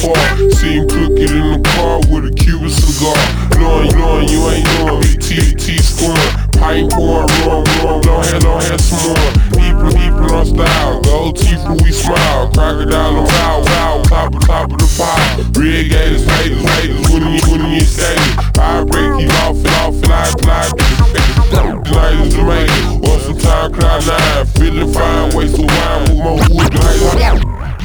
far. Him crooked in the car with a Cuban cigar. Knowing, knowing you ain't knowing me, T, scoring. Pint pouring, rum, rum, don't have, don't some more. People, people on style, gold teeth when we smile. Crocodile on wow, wow, top of, top of the pile. Red gators, haters, haters, you, when you skaters. I break you off and off, fly, fly, Night is the rain, or some time cloud nine. Feeling fine, waste of wine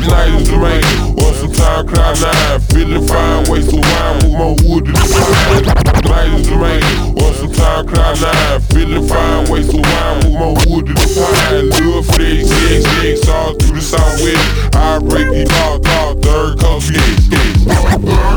the rain, or some time cloud nine. Feeling fine, waste of wine with my wood in the is the rain, or some time cloud nine. Feeling fine, waste of wine with my wood in the fire. Little flex, yes, yes, all through the southwest. I break it all, all third coast, yes, yes.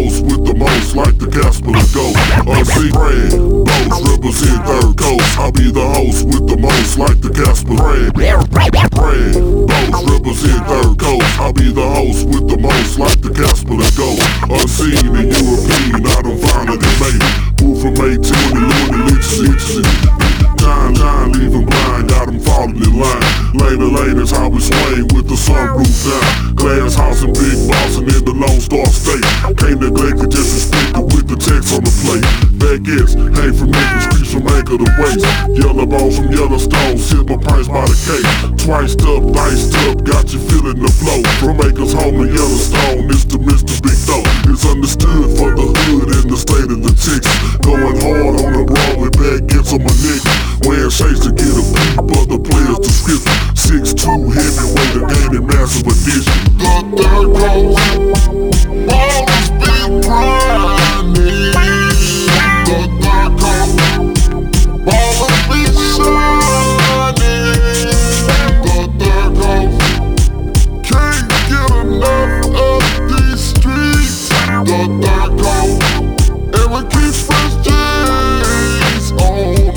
Host with the most, like the Casper the Ghost. Unseen brag, boast, represent third coast. I'll be the host with the most, like the Casper brag. Brag, boast, represent third coast. I'll be the host with the most, like the Casper the Ghost. Unseen and European, I done found it made it. Move from 18 to Louis Litches, line. Later, later, how we swing with the sunroof down. Glass house and big boss and in the Lone Star State. Can't neglect it, just respect it with the text on the plate. Baguettes, hang from niggas, streets from anchor to waist. Yellow balls from Yellowstone, my price by the cake. Twiced up, diced up, got you feeling the flow. From acres home to Yellowstone, it's the Mr. Big Doe. It's understood for the hood and the state of the Texas. Going hard on the Broadway, baguettes on my neck. Wearing shades to get a peep the players' description. 6'2 heavyweight, a gaining massive addition. The third coast, always be grinding. The third coast, always be shining. The can't get enough of these streets. The and we keep fresh on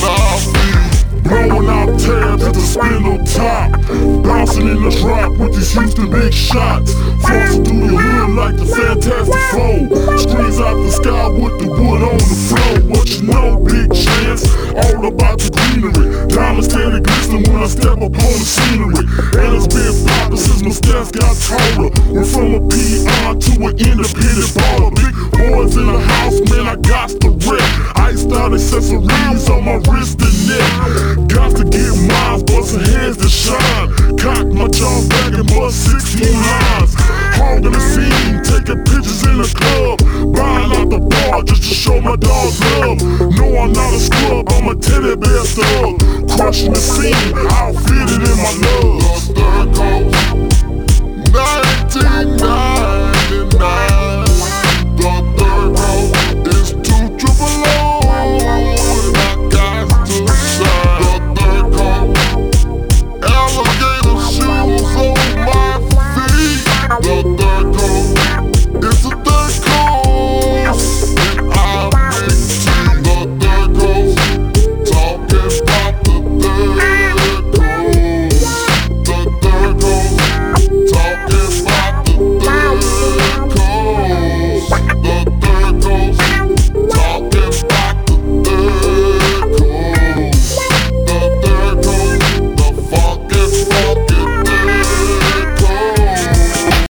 our feet. Blowing out tabs at the Spindletop. Bouncing in the drop with these Houston big shots. Flossing through the hood like the Fantastic Four. Squeeze out the sky with the wood on the floor. What you know, big chance? All about the greenery. Diamonds steady glisten when I step upon the scenery. And it's been poppin' since my stats got taller. Went from a peon to an independent baller. My dogs love. No, I'm not a scrub, I'm a teddy bear thug. Crushing the scene, outfitted in my love. The third coast, 1999.